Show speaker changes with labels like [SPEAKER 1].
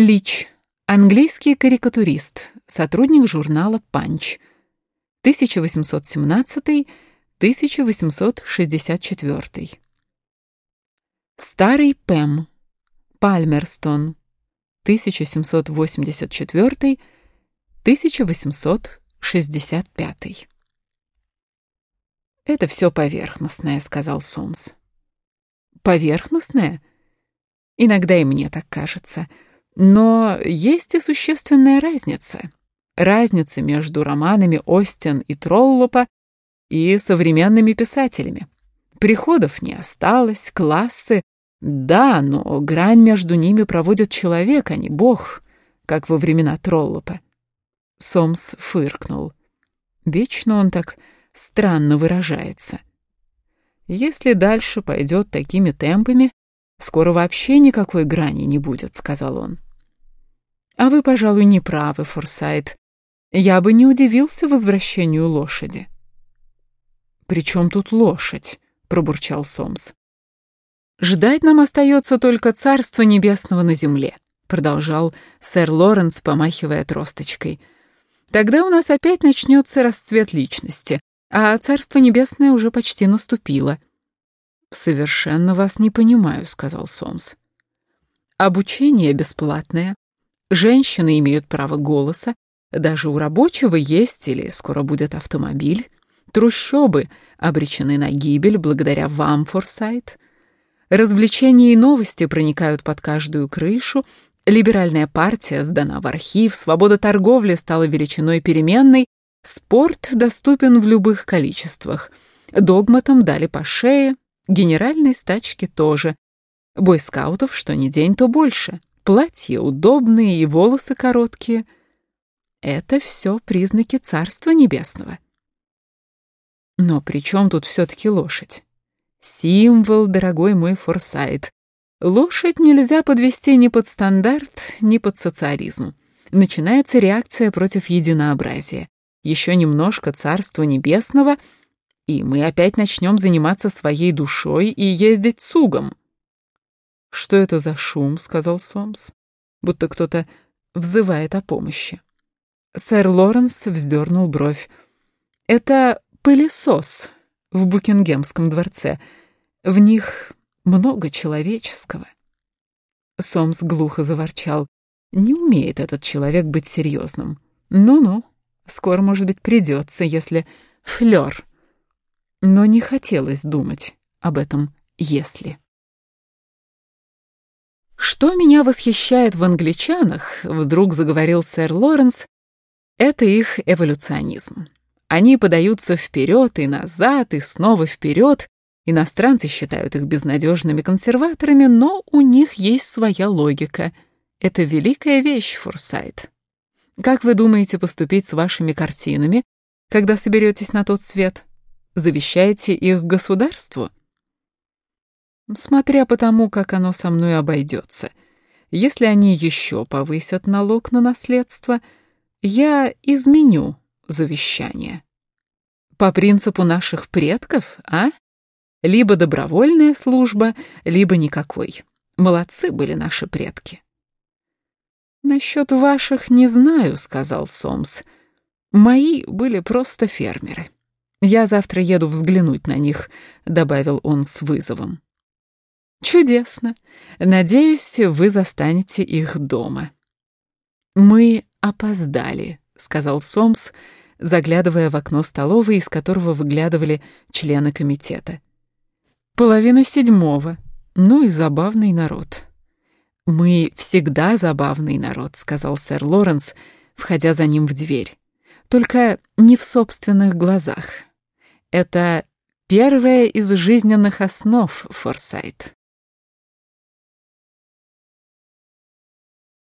[SPEAKER 1] Лич. Английский карикатурист. Сотрудник журнала «Панч». 1817-1864. Старый Пэм. Пальмерстон. 1784-1865. «Это все поверхностное», — сказал Сомс. «Поверхностное? Иногда и мне так кажется. Но есть и существенная разница. Разница между романами Остин и Троллопа и современными писателями. Приходов не осталось, классы... Да, но грань между ними проводит человек, а не бог, как во времена Троллопа. Сомс фыркнул. Вечно он так странно выражается. Если дальше пойдет такими темпами, скоро вообще никакой грани не будет, сказал он. А вы, пожалуй, не правы, Форсайт. Я бы не удивился возвращению лошади. «При чем тут лошадь?» — пробурчал Сомс. «Ждать нам остается только Царство Небесного на земле», — продолжал сэр Лоренс, помахивая тросточкой. «Тогда у нас опять начнется расцвет личности, а Царство Небесное уже почти наступило». «Совершенно вас не понимаю», — сказал Сомс. «Обучение бесплатное. Женщины имеют право голоса. Даже у рабочего есть или скоро будет автомобиль. Трущобы обречены на гибель благодаря вам, Форсайт. Развлечения и новости проникают под каждую крышу. Либеральная партия сдана в архив, свобода торговли стала величиной переменной, Спорт доступен в любых количествах. Догматам дали по шее, генеральной стачке тоже. Бойскаутов что ни день, то больше. Платья удобные и волосы короткие. Это все признаки Царства Небесного. Но при чем тут все-таки лошадь? Символ, дорогой мой Форсайт. Лошадь нельзя подвести ни под стандарт, ни под социализм. Начинается реакция против единообразия еще немножко Царства Небесного, и мы опять начнем заниматься своей душой и ездить цугом. «Что это за шум?» — сказал Сомс, будто кто-то взывает о помощи. Сэр Лоренс вздернул бровь. «Это пылесос в Букингемском дворце. В них много человеческого». Сомс глухо заворчал. «Не умеет этот человек быть серьезным. Ну-ну». Скоро, может быть, придется, если флёр. Но не хотелось думать об этом «если». «Что меня восхищает в англичанах», — вдруг заговорил сэр Лоренс, — «это их эволюционизм. Они подаются вперед и назад, и снова вперед. Иностранцы считают их безнадежными консерваторами, но у них есть своя логика. Это великая вещь, Форсайт. Как вы думаете поступить с вашими картинами, когда соберетесь на тот свет? Завещаете их государству? Смотря по тому, как оно со мной обойдется. Если они еще повысят налог на наследство, я изменю завещание. По принципу наших предков, а? Либо добровольная служба, либо никакой. Молодцы были наши предки. «Насчет ваших не знаю», — сказал Сомс. «Мои были просто фермеры. Я завтра еду взглянуть на них», — добавил он с вызовом. «Чудесно. Надеюсь, вы застанете их дома». «Мы опоздали», — сказал Сомс, заглядывая в окно столовой, из которого выглядывали члены комитета. «Половина седьмого. Ну и забавный народ». «Мы всегда забавный народ», — сказал сэр Лоренс, входя за ним в дверь. «Только не в собственных глазах. Это первая из жизненных основ, Форсайт».